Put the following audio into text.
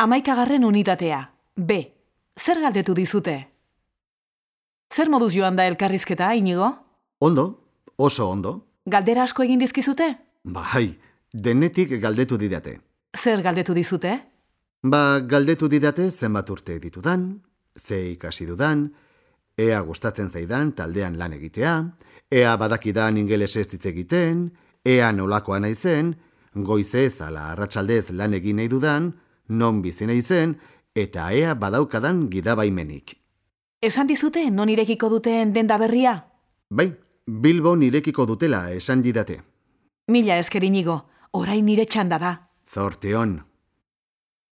Amaikagarren unitatea. B. Zer galdetu dizute? Zer moduz joan da elkarrizketa, inigo? Ondo, oso ondo. Galdera asko egin dizkizute? Bai, denetik galdetu didate. Zer galdetu dizute? Ba, galdetu didate zenbat urte ditudan, ze ikasi dudan, ea gustatzen zaidan taldean lan egitea, ea badakidan ingelesez hitz egiten, ea nolakoa naizen, goizez ala arratsaldez lan egin nahi dudan, non bizi naizen, eta ea badaukadan gidabaimenik. Esan dizute non irekiko duten denda berria? Bai, Bilbo nirekiko dutela esan didate. Mila esker inigo, orain nire txanda da. Zorte hon.